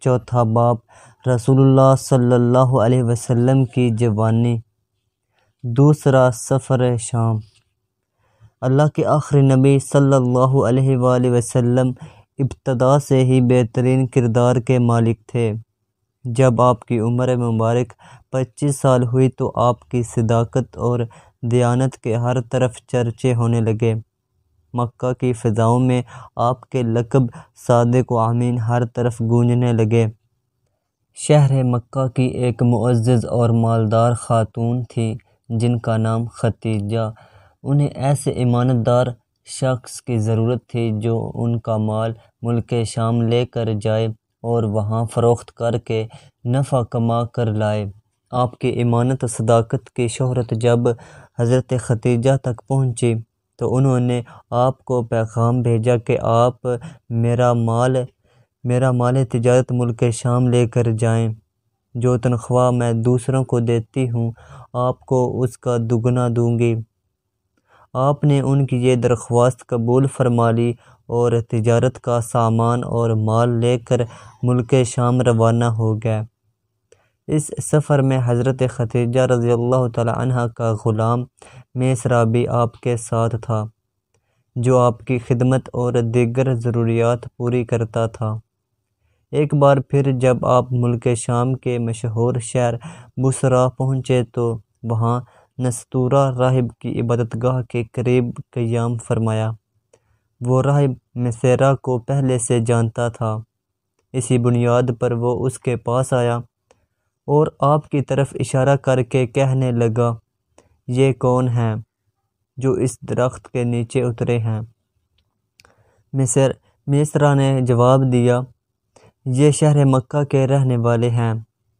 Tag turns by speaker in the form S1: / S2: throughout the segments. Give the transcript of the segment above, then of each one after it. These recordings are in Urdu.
S1: چوتھا باب رسول اللہ صلی اللہ علیہ وسلم کی جوانی۔ دوسرا سفر شام۔ اللہ کے آخری نبی صلی اللہ علیہ وآلہ وسلم ابتدا سے ہی بہترین کردار کے مالک تھے۔ جب آپ کی عمر مبارک پچیس سال ہوئی تو آپ کی صداقت اور دیانت کے ہر طرف چرچے ہونے لگے۔ مکہ کی فضاؤں میں آپ کے لقب صادق و امین ہر طرف گونجنے لگے۔ شہر مکہ کی ایک معزز اور مالدار خاتون تھیں جن کا نام ختیجہ۔ انہیں ایسے ایمانت دار شخص کی ضرورت تھی جو ان کا مال، ملک شام لے کر جائے اور وہاں فروخت کر کے نفع کما کر لائے۔ آپ کی ایمانت و صداقت کی شہرت جب حضرت ختیجہ تک پہنچی تو انہوں نے آپ کو پیغام بھیجا کہ آپ میرا مال میرا مال تجارت ملک شام لے کر جائیں۔ جو تنخواہ میں دوسروں کو دیتی ہوں، آپ کو اس کا دگنا دوں گی۔ آپ نے ان کی یہ درخواست قبول فرما لی اور تجارت کا سامان اور مال لے کر ملک شام روانہ ہو گئے۔ اس سفر میں حضرت ختیجہ رضی اللہ تعالی عنہ کا غلام میسرا بھی آپ کے ساتھ تھا، جو آپ کی خدمت اور دیگر ضروریات پوری کرتا تھا۔ ایک بار پھر جب آپ ملک شام کے مشہور شہر بسرا پہنچے تو وہاں نستورہ راہب کی عبادت گاہ کے قریب قیام فرمایا۔ وہ راہب مسیرا کو پہلے سے جانتا تھا۔ اسی بنیاد پر وہ اس کے پاس آیا۔ اور آپ کی طرف اشارہ کر کے کہنے لگا، یہ کون ہیں جو اس درخت کے نیچے اترے ہیں؟ مصر، مصرا نے جواب دیا، یہ شہر مکہ کے رہنے والے ہیں۔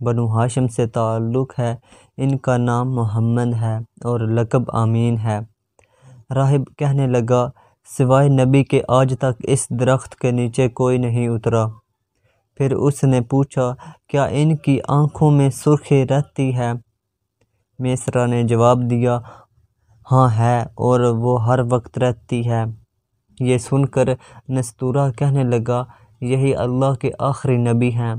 S1: بنو ہاشم سے تعلق ہے، ان کا نام محمد ہے اور لقب آمین ہے۔ راہب کہنے لگا، سوائے نبی کے آج تک اس درخت کے نیچے کوئی نہیں اترا۔ پھر اس نے پوچھا، کیا ان کی آنکھوں میں سرخی رہتی ہے؟ میسرا نے جواب دیا ہاں ہے اور وہ ہر وقت رہتی ہے۔ یہ سن کر نستورہ کہنے لگا، یہی اللہ کے آخری نبی ہیں۔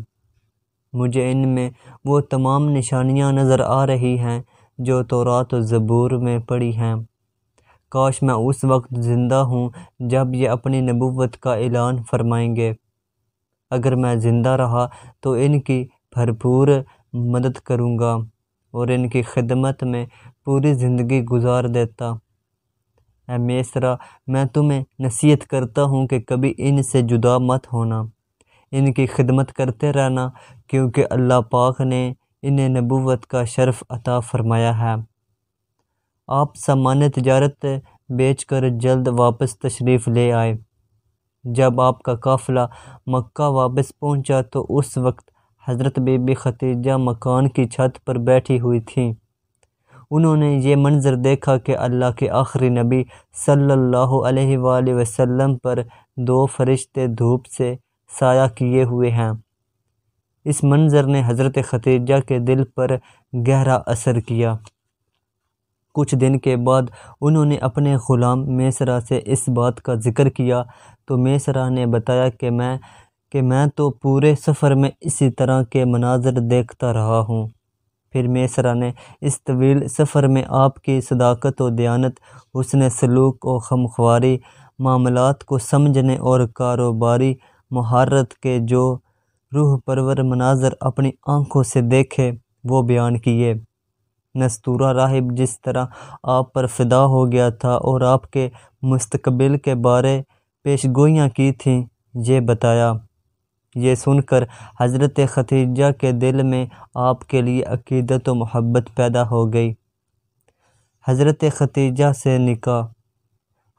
S1: مجھے ان میں وہ تمام نشانیاں نظر آ رہی ہیں جو تورات و زبور میں پڑی ہیں۔ کاش میں اس وقت زندہ ہوں جب یہ اپنی نبوت کا اعلان فرمائیں گے۔ اگر میں زندہ رہا تو ان کی بھرپور مدد کروں گا اور ان کی خدمت میں پوری زندگی گزار دیتا۔ اے میسرا، میں تمہیں نصیحت کرتا ہوں کہ کبھی ان سے جدا مت ہونا، ان کی خدمت کرتے رہنا، کیونکہ اللہ پاک نے انہیں نبوت کا شرف عطا فرمایا ہے۔ آپ سامان تجارت بیچ کر جلد واپس تشریف لے آئے۔ جب آپ کا قافلہ مکہ واپس پہنچا تو اس وقت حضرت بی بی ختیجہ مکان کی چھت پر بیٹھی ہوئی تھیں۔ انہوں نے یہ منظر دیکھا کہ اللہ کے آخری نبی صلی اللہ علیہ وآلہ وسلم پر دو فرشتے دھوپ سے سایہ کیے ہوئے ہیں۔ اس منظر نے حضرت ختیجہ کے دل پر گہرا اثر کیا۔ کچھ دن کے بعد انہوں نے اپنے غلام میسرا سے اس بات کا ذکر کیا۔ تو میسرا نے بتایا کہ میں کہ میں تو پورے سفر میں اسی طرح کے مناظر دیکھتا رہا ہوں۔ پھر میسرا نے اس طویل سفر میں آپ کی صداقت و دیانت، حسن سلوک و خمخواری معاملات کو سمجھنے اور کاروباری مہارت کے جو روح پرور مناظر اپنی آنکھوں سے دیکھے، وہ بیان کیے۔ نستورہ راہب، جس طرح آپ پر فدا ہو گیا تھا اور آپ کے مستقبل کے بارے پیش گوئیاں کی تھیں، یہ بتایا۔ یہ سن کر حضرت ختیجہ کے دل میں آپ کے لیے عقیدت و محبت پیدا ہو گئی۔ حضرت ختیجہ سے نکاح۔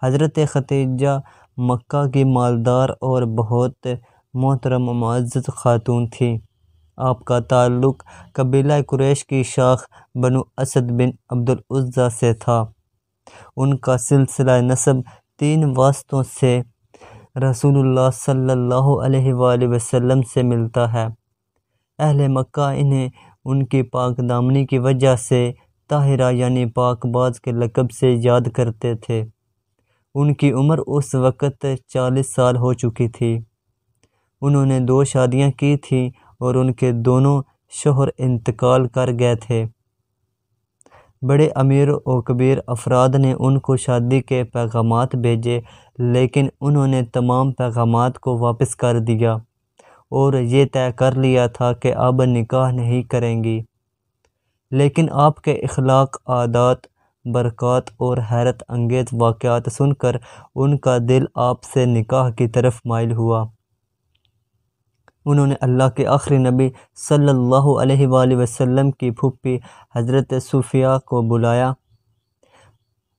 S1: حضرت ختیجہ مکہ کی مالدار اور بہت محترم معزز خاتون تھی آپ کا تعلق قبیلہ قریش کی شاخ بنو اسد بن عبدالعضیٰ سے تھا۔ ان کا سلسلہ نسب تین واسطوں سے رسول اللہ صلی اللہ علیہ وآلہ وسلم سے ملتا ہے۔ اہل مکہ انہیں ان کی پاک دامنی کی وجہ سے طاہرہ یعنی پاک باز کے لقب سے یاد کرتے تھے۔ ان کی عمر اس وقت چالیس سال ہو چکی تھی۔ انہوں نے دو شادیاں کی تھیں۔ اور ان کے دونوں شوہر انتقال کر گئے تھے۔ بڑے امیر و کبیر افراد نے ان کو شادی کے پیغامات بھیجے، لیکن انہوں نے تمام پیغامات کو واپس کر دیا اور یہ طے کر لیا تھا کہ اب نکاح نہیں کریں گی۔ لیکن آپ کے اخلاق، عادات، برکات اور حیرت انگیز واقعات سن کر ان کا دل آپ سے نکاح کی طرف مائل ہوا۔ انہوں نے اللہ کے آخری نبی صلی اللہ علیہ وآلہ وسلم کی پھوپھی حضرت صوفیہ کو بلایا۔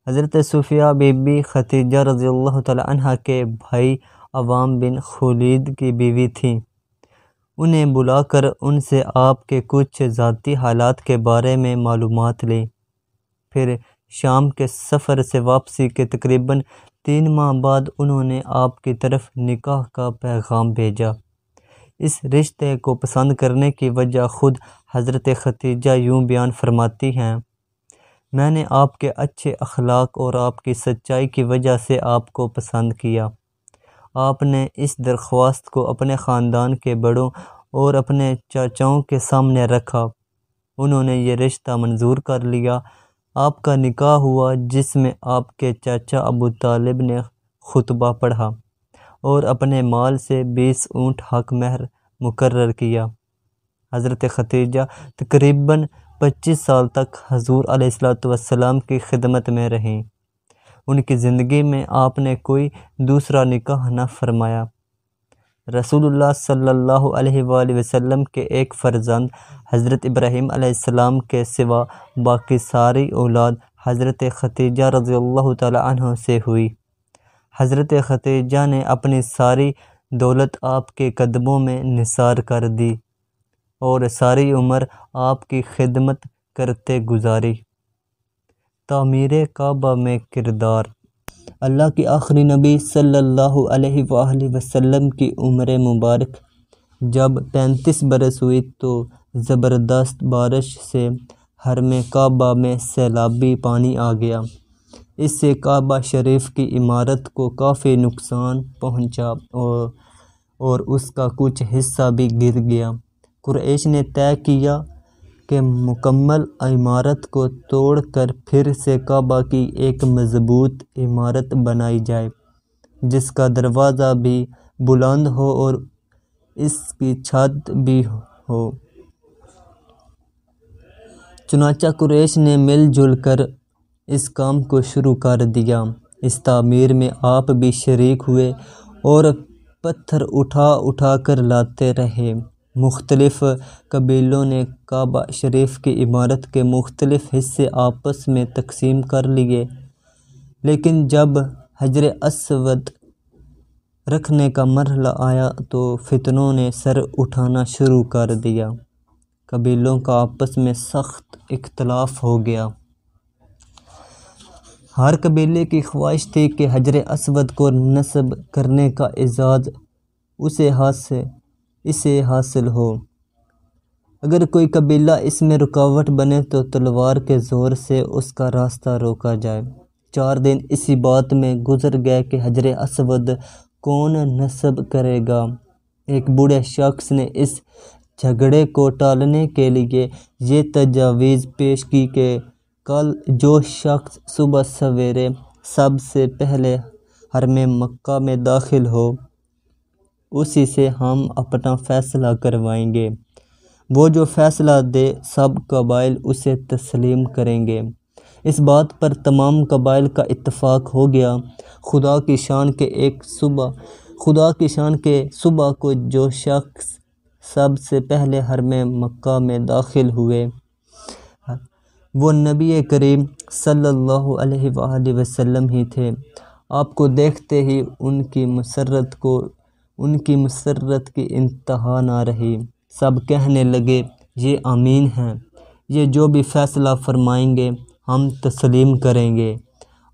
S1: حضرت صوفیہ بی بی ختیجہ رضی اللہ تعالی عنہ کے بھائی عوام بن خولید کی بیوی تھیں۔ انہیں بلا کر ان سے آپ کے کچھ ذاتی حالات کے بارے میں معلومات لیں۔ پھر شام کے سفر سے واپسی کے تقریباً تین ماہ بعد انہوں نے آپ کی طرف نکاح کا پیغام بھیجا۔ اس رشتے کو پسند کرنے کی وجہ خود حضرت ختیجہ یوں بیان فرماتی ہیں، میں نے آپ کے اچھے اخلاق اور آپ کی سچائی کی وجہ سے آپ کو پسند کیا۔ آپ نے اس درخواست کو اپنے خاندان کے بڑوں اور اپنے چاچاؤں کے سامنے رکھا۔ انہوں نے یہ رشتہ منظور کر لیا۔ آپ کا نکاح ہوا جس میں آپ کے چاچا ابو طالب نے خطبہ پڑھا۔ اور اپنے مال سے بیس اونٹ حق مہر مقرر کیا۔ حضرت ختیجہ تقریباً پچیس سال تک حضور علیہ السلاۃ والسلام کی خدمت میں رہیں۔ ان کی زندگی میں آپ نے کوئی دوسرا نکاح نہ فرمایا۔ رسول اللہ صلی اللہ علیہ وآلہ وسلم کے ایک فرزند حضرت ابراہیم علیہ السلام کے سوا باقی ساری اولاد حضرت ختیجہ رضی اللہ تعالی عنہ سے ہوئی۔ حضرت ختیجہ نے اپنی ساری دولت آپ کے قدموں میں نثار کر دی اور ساری عمر آپ کی خدمت کرتے گزاری۔ تعمیر کعبہ میں کردار۔ اللہ کی آخری نبی صلی اللہ علیہ وآلہ وسلم کی عمر مبارک۔ جب پینتیس برس ہوئی تو زبردست بارش سے حرم کعبہ میں سیلابی پانی آ گیا۔ اس سے کعبہ شریف کی عمارت کو کافی نقصان پہنچا اور اور اس کا کچھ حصہ بھی گر گیا۔ قریش نے طے کیا کہ مکمل عمارت کو توڑ کر پھر سے کعبہ کی ایک مضبوط عمارت بنائی جائے، جس کا دروازہ بھی بلند ہو اور اس کی چھت بھی ہو۔ چنانچہ قریش نے مل جل کر اس کام کو شروع کر دیا۔ اس تعمیر میں آپ بھی شریک ہوئے اور پتھر اٹھا اٹھا کر لاتے رہے۔ مختلف قبیلوں نے کعبہ شریف کی عمارت کے مختلف حصے آپس میں تقسیم کر لیے۔ لیکن جب حجر اسود رکھنے کا مرحلہ آیا تو فتنوں نے سر اٹھانا شروع کر دیا۔ قبیلوں کا آپس میں سخت اختلاف ہو گیا۔ ہر قبیلے کی خواہش تھی کہ حجر اسود کو نصب کرنے کا اعزاز اسے حاصل اسے حاصل ہو۔ اگر کوئی قبیلہ اس میں رکاوٹ بنے تو تلوار کے زور سے اس کا راستہ روکا جائے۔ چار دن اسی بات میں گزر گئے کہ حجر اسود کون نصب کرے گا۔ ایک بوڑھے شخص نے اس جھگڑے کو ٹالنے کے لیے یہ تجاویز پیش کی کہ کل جو شخص صبح سویرے سب سے پہلے حرم مکہ میں داخل ہو، اسی سے ہم اپنا فیصلہ کروائیں گے۔ وہ جو فیصلہ دے سب قبائل اسے تسلیم کریں گے۔ اس بات پر تمام قبائل کا اتفاق ہو گیا۔ خدا کی شان کے ایک صبح، خدا کی شان کے صبح کو جو شخص سب سے پہلے حرم مکہ میں داخل ہوئے۔ وہ نبی کریم صلی اللہ علیہ وآلہ وسلم ہی تھے۔ آپ کو دیکھتے ہی ان کی مسرت کو، ان کی مسرت کی انتہا نہ رہی۔ سب کہنے لگے، یہ امین ہیں۔ یہ جو بھی فیصلہ فرمائیں گے، ہم تسلیم کریں گے۔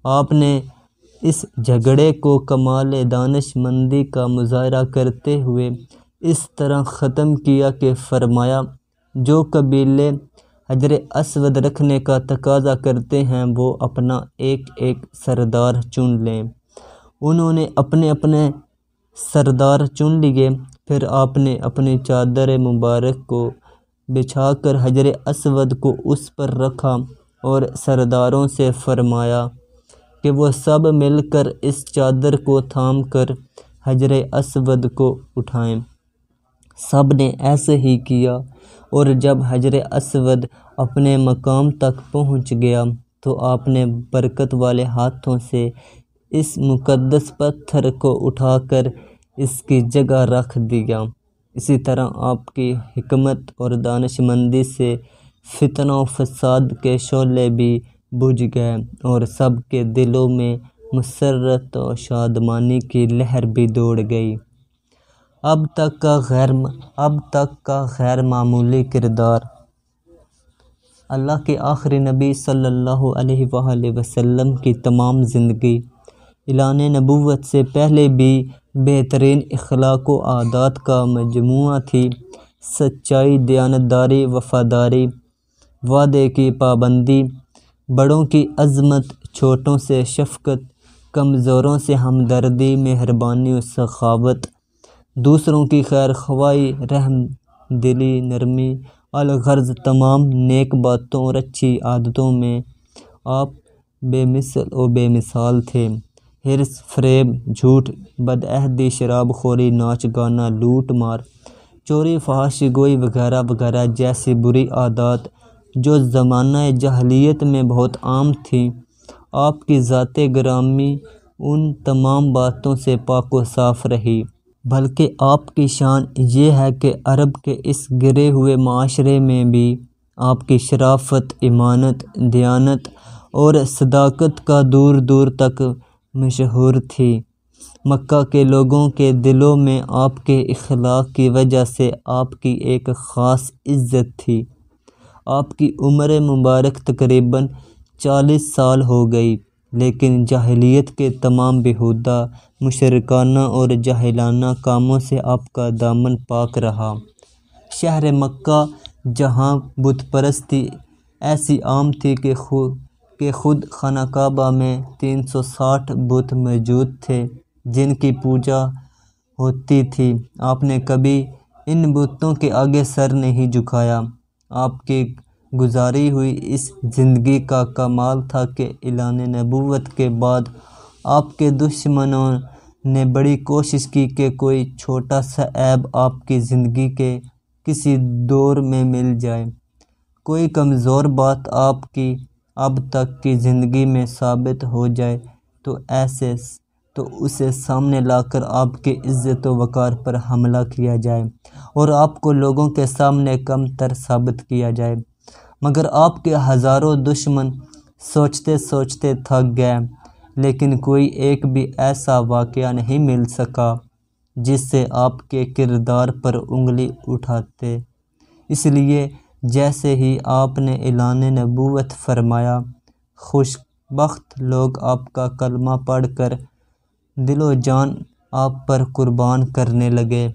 S1: آپ نے اس جھگڑے کو کمال دانش مندی کا مظاہرہ کرتے ہوئے اس طرح ختم کیا کہ فرمایا، جو قبیلے حجر اسود رکھنے کا تقاضا کرتے ہیں، وہ اپنا ایک ایک سردار چن لیں۔ انہوں نے اپنے اپنے سردار چن لیے، پھر آپ نے اپنی چادر مبارک کو بچھا کر حجر اسود کو اس پر رکھا اور سرداروں سے فرمایا کہ وہ سب مل کر اس چادر کو تھام کر حجر اسود کو اٹھائیں۔ سب نے ایسے ہی کیا اور جب حجر اسود اپنے مقام تک پہنچ گیا تو آپ نے برکت والے ہاتھوں سے اس مقدس پتھر کو اٹھا کر اس کی جگہ رکھ دیا۔ اسی طرح آپ کی حکمت اور دانش مندی سے فتنہ و فساد کے شعلے بھی بجھ گئے اور سب کے دلوں میں مسرت و شادمانی کی لہر بھی دوڑ گئی۔ اب تک کا غیر اب تک کا غیر معمولی کردار اللہ کے آخری نبی صلی اللہ علیہ وآلہ وسلم کی تمام زندگی۔ اعلان نبوت سے پہلے بھی بہترین اخلاق و عادات کا مجموعہ تھی۔ سچائی، دیانتداری، وفاداری، وعدے کی پابندی، بڑوں کی عظمت، چھوٹوں سے شفقت، کمزوروں سے ہمدردی، مہربانی و سخاوت۔ دوسروں کی خیر خواہی، رحم دلی، نرمی الغرض تمام نیک باتوں اور اچھی عادتوں میں آپ بے مثل و بے مثال تھے۔ حرص فریب، جھوٹ بدعہدی شراب خوری، ناچ گانا، لوٹ مار، چوری فحاش گوئی وغیرہ وغیرہ جیسی بری عادات جو زمانہ جہلیت میں بہت عام تھیں۔ آپ کی ذات گرامی ان تمام باتوں سے پاک و صاف رہی۔ بلکہ آپ کی شان یہ ہے کہ عرب کے اس گرے ہوئے معاشرے میں بھی آپ کی شرافت ایمانت دیانت اور صداقت کا دور دور تک مشہور تھی۔ مکہ کے لوگوں کے دلوں میں آپ کے اخلاق کی وجہ سے آپ کی ایک خاص عزت تھی۔ آپ کی عمر مبارک تقریباً چالیس سال ہو گئی۔ لیکن جاہلیت کے تمام بیہودہ مشرکانہ اور جاہلانہ کاموں سے آپ کا دامن پاک رہا۔ شہر مکہ، جہاں بت پرستی ایسی عام تھی کہ خود کہ خود خانہ کعبہ میں تین سو ساٹھ بت موجود تھے جن کی پوجا ہوتی تھی۔ آپ نے کبھی ان بتوں کے آگے سر نہیں جھکایا۔ آپ کی گزاری ہوئی۔ اس زندگی کا کمال تھا کہ اعلان نبوت کے بعد آپ کے دشمنوں نے بڑی کوشش کی کہ کوئی چھوٹا سا عیب آپ کی زندگی کے کسی دور میں مل جائے۔ کوئی کمزور بات آپ کی اب تک کی زندگی میں ثابت ہو جائے تو ایسے تو اسے سامنے لا کر آپ کے عزت و وقار پر حملہ کیا جائے اور آپ کو لوگوں کے سامنے کم تر ثابت کیا جائے۔ مگر آپ کے ہزاروں دشمن سوچتے سوچتے تھک گئے، لیکن کوئی ایک بھی ایسا واقعہ نہیں مل سکا جس سے آپ کے کردار پر انگلی اٹھاتے۔ اس لیے جیسے ہی آپ نے اعلان نبوت فرمایا خوش بخت لوگ آپ کا کلمہ پڑھ کر دل و جان آپ پر قربان کرنے لگے۔